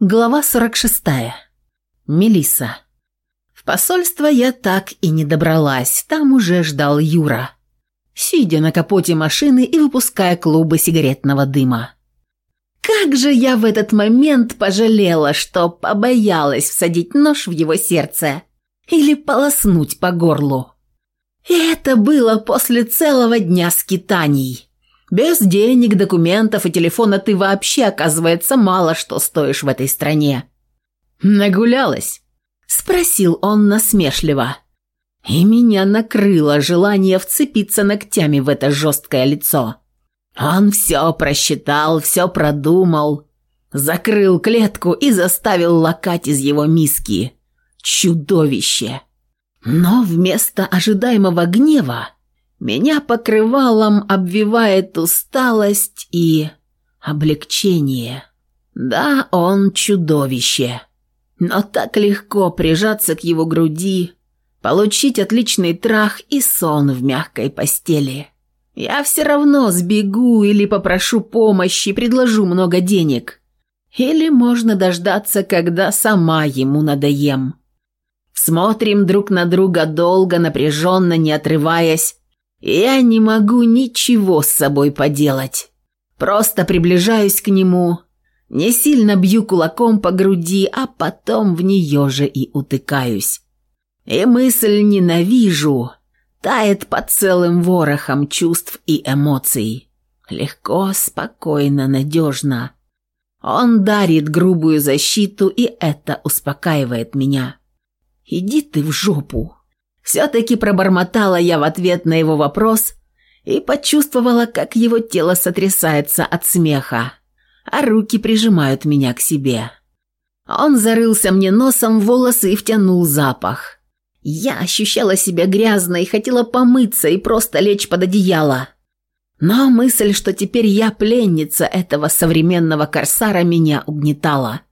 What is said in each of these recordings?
Глава 46. Мелиса. В посольство я так и не добралась, там уже ждал Юра. Сидя на капоте машины и выпуская клубы сигаретного дыма. Как же я в этот момент пожалела, что побоялась всадить нож в его сердце или полоснуть по горлу. И это было после целого дня скитаний. Без денег, документов и телефона ты вообще, оказывается, мало что стоишь в этой стране». «Нагулялась?» – спросил он насмешливо. И меня накрыло желание вцепиться ногтями в это жесткое лицо. Он все просчитал, все продумал, закрыл клетку и заставил лакать из его миски. Чудовище! Но вместо ожидаемого гнева меня покрывалом обвивает усталость и облегчение. Да, он чудовище. Но так легко прижаться к его груди, получить отличный трах и сон в мягкой постели. Я все равно сбегу или попрошу помощи, предложу много денег. Или можно дождаться, когда сама ему надоем. Смотрим друг на друга долго, напряженно, не отрываясь, я не могу ничего с собой поделать. Просто приближаюсь к нему, не сильно бью кулаком по груди, а потом в нее же и утыкаюсь. И мысль «ненавижу» тает под целым ворохом чувств и эмоций. Легко, спокойно, надежно. Он дарит грубую защиту, и это успокаивает меня. «Иди ты в жопу!» все-таки пробормотала я в ответ на его вопрос и почувствовала, как его тело сотрясается от смеха, а руки прижимают меня к себе. Он зарылся мне носом в волосы и втянул запах. Я ощущала себя грязной, хотела помыться и просто лечь под одеяло. Но мысль, что теперь я пленница этого современного корсара, меня угнетала.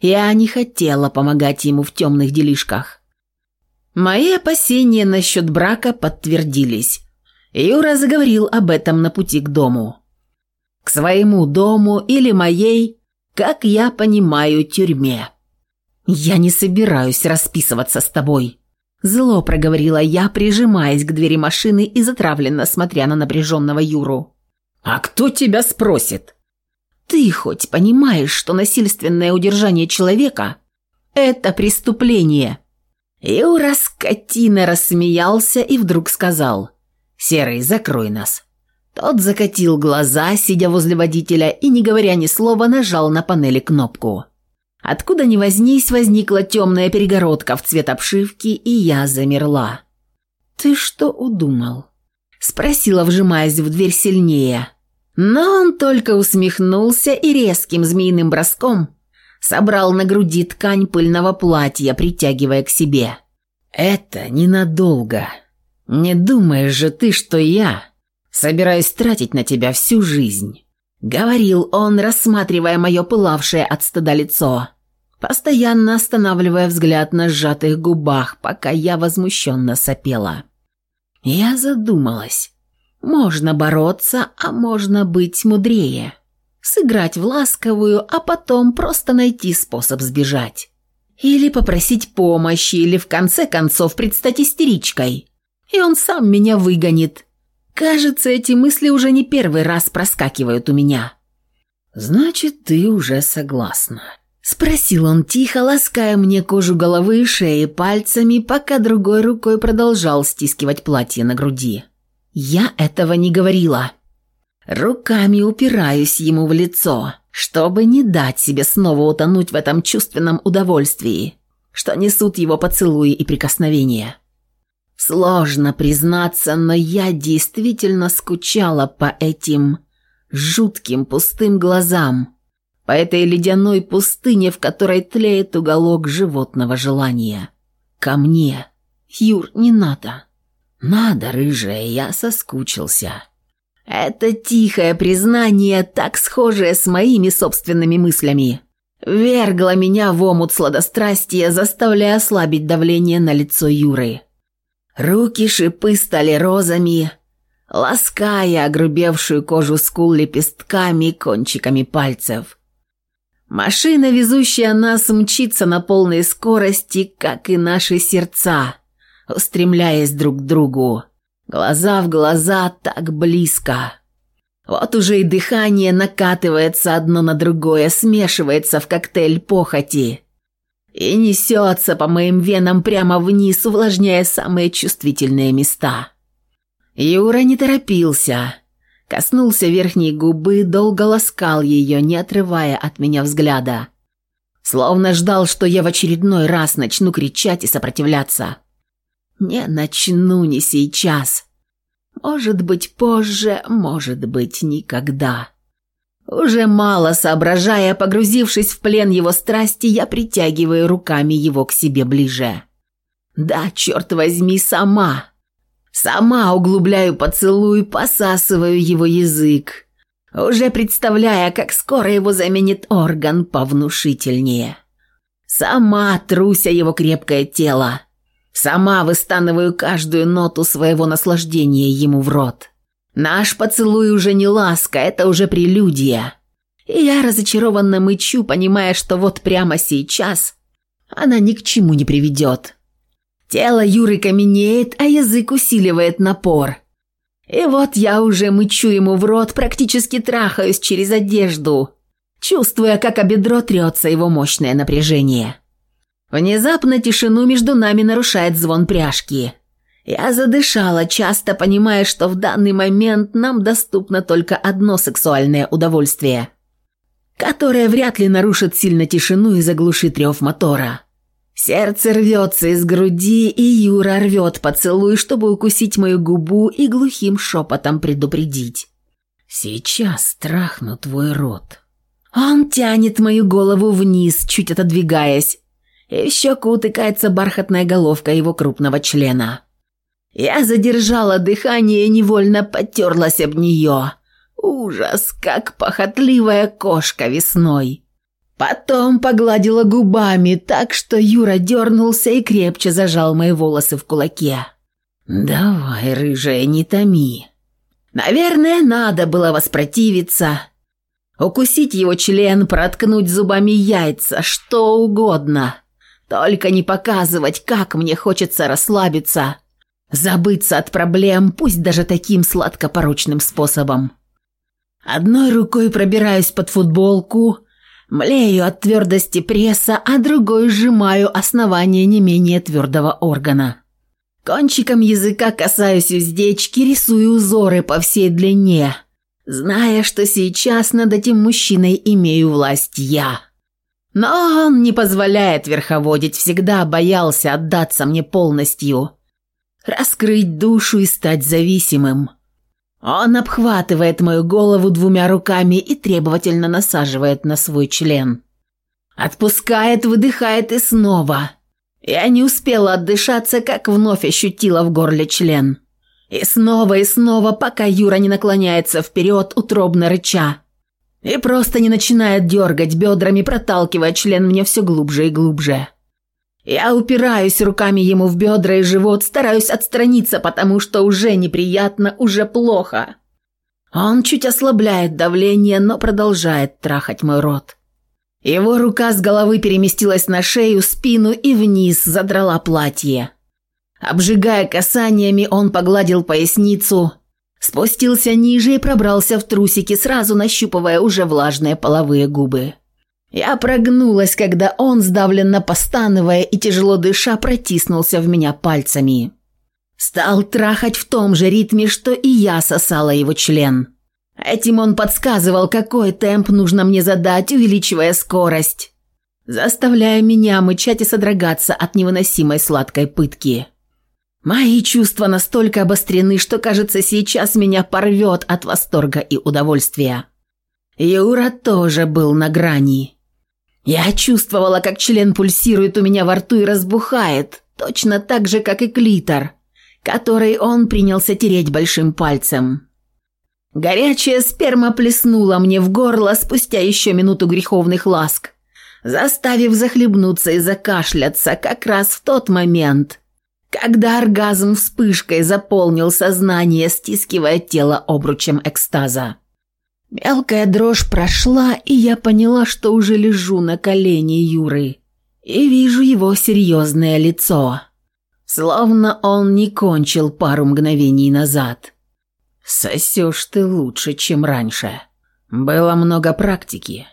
Я не хотела помогать ему в темных делишках. Мои опасения насчет брака подтвердились. Юра заговорил об этом на пути к дому. К своему дому или моей, как я понимаю, тюрьме. «Я не собираюсь расписываться с тобой», – зло проговорила я, прижимаясь к двери машины и затравленно смотря на напряженного Юру. «А кто тебя спросит?» «Ты хоть понимаешь, что насильственное удержание человека – это преступление?» Эура скотина рассмеялся и вдруг сказал «Серый, закрой нас». Тот закатил глаза, сидя возле водителя и, не говоря ни слова, нажал на панели кнопку. Откуда ни возьмись, возникла темная перегородка в цвет обшивки, и я замерла. «Ты что удумал?» – спросила, вжимаясь в дверь сильнее. Но он только усмехнулся и резким змеиным броском – Собрал на груди ткань пыльного платья, притягивая к себе. «Это ненадолго. Не думаешь же ты, что я собираюсь тратить на тебя всю жизнь?» Говорил он, рассматривая мое пылавшее от стыда лицо, постоянно останавливая взгляд на сжатых губах, пока я возмущенно сопела. Я задумалась. Можно бороться, а можно быть мудрее сыграть в ласковую, а потом просто найти способ сбежать. Или попросить помощи, или в конце концов предстать истеричкой. И он сам меня выгонит. Кажется, эти мысли уже не первый раз проскакивают у меня. «Значит, ты уже согласна», – спросил он тихо, лаская мне кожу головы и шеи пальцами, пока другой рукой продолжал стискивать платье на груди. «Я этого не говорила». Руками упираюсь ему в лицо, чтобы не дать себе снова утонуть в этом чувственном удовольствии, что несут его поцелуи и прикосновения. Сложно признаться, но я действительно скучала по этим жутким пустым глазам, по этой ледяной пустыне, в которой тлеет уголок животного желания. Ко мне. Юр, не надо. Надо, рыжая, я соскучился. Это тихое признание, так схожее с моими собственными мыслями, вергло меня в омут сладострастия, заставляя ослабить давление на лицо Юры. Руки шипы стали розами, лаская огрубевшую кожу скул лепестками, кончиками пальцев. Машина, везущая нас, мчится на полной скорости, как и наши сердца, устремляясь друг к другу. Глаза в глаза так близко. Вот уже и дыхание накатывается одно на другое, смешивается в коктейль похоти. И несется по моим венам прямо вниз, увлажняя самые чувствительные места. Юра не торопился. Коснулся верхней губы, долго ласкал ее, не отрывая от меня взгляда. Словно ждал, что я в очередной раз начну кричать и сопротивляться. Не начну не сейчас. Может быть, позже, может быть, никогда. Уже мало соображая, погрузившись в плен его страсти, я притягиваю руками его к себе ближе. Да, черт возьми, сама. Сама углубляю поцелуй, посасываю его язык, уже представляя, как скоро его заменит орган повнушительнее. Сама труся его крепкое тело, Сама выстанываю каждую ноту своего наслаждения ему в рот. Наш поцелуй уже не ласка, это уже прелюдия. И я разочарованно мычу, понимая, что вот прямо сейчас она ни к чему не приведет. Тело Юры каменеет, а язык усиливает напор. И вот я уже мычу ему в рот, практически трахаюсь через одежду, чувствуя, как о бедро трется его мощное напряжение. Внезапно тишину между нами нарушает звон пряжки. Я задышала, часто понимая, что в данный момент нам доступно только одно сексуальное удовольствие, которое вряд ли нарушит сильно тишину и заглушит рев мотора. Сердце рвется из груди, и Юра рвет поцелуй, чтобы укусить мою губу и глухим шепотом предупредить. «Сейчас трахну твой рот». Он тянет мою голову вниз, чуть отодвигаясь, и в щеку утыкается бархатная головка его крупного члена. Я задержала дыхание и невольно потерлась об нее. Ужас, как похотливая кошка весной. Потом погладила губами так, что Юра дернулся и крепче зажал мои волосы в кулаке. «Давай, рыжая, не томи». Наверное, надо было воспротивиться. Укусить его член, проткнуть зубами яйца, что угодно. Только не показывать, как мне хочется расслабиться. Забыться от проблем, пусть даже таким сладкопорочным способом. Одной рукой пробираюсь под футболку, млею от твердости пресса, а другой сжимаю основание не менее твердого органа. Кончиком языка касаюсь уздечки, рисую узоры по всей длине, зная, что сейчас над этим мужчиной имею власть я. Но он не позволяет верховодить, всегда боялся отдаться мне полностью. Раскрыть душу и стать зависимым. Он обхватывает мою голову двумя руками и требовательно насаживает на свой член. Отпускает, выдыхает и снова. Я не успела отдышаться, как вновь ощутила в горле член. И снова и снова, пока Юра не наклоняется вперед, утробно рыча. И просто не начинает дергать бедрами, проталкивая член мне все глубже и глубже. Я упираюсь руками ему в бедра и живот, стараюсь отстраниться, потому что уже неприятно, уже плохо. Он чуть ослабляет давление, но продолжает трахать мой рот. Его рука с головы переместилась на шею, спину и вниз задрала платье. Обжигая касаниями, он погладил поясницу – Спустился ниже и пробрался в трусики, сразу нащупывая уже влажные половые губы. Я прогнулась, когда он, сдавленно постановая и тяжело дыша, протиснулся в меня пальцами. Стал трахать в том же ритме, что и я сосала его член. Этим он подсказывал, какой темп нужно мне задать, увеличивая скорость, заставляя меня мычать и содрогаться от невыносимой сладкой пытки. Мои чувства настолько обострены, что, кажется, сейчас меня порвет от восторга и удовольствия. Юра тоже был на грани. Я чувствовала, как член пульсирует у меня во рту и разбухает, точно так же, как и клитор, который он принялся тереть большим пальцем. Горячая сперма плеснула мне в горло спустя еще минуту греховных ласк, заставив захлебнуться и закашляться как раз в тот момент, когда оргазм вспышкой заполнил сознание, стискивая тело обручем экстаза. Мелкая дрожь прошла, и я поняла, что уже лежу на колене Юры. И вижу его серьезное лицо. Словно он не кончил пару мгновений назад. «Сосешь ты лучше, чем раньше. Было много практики.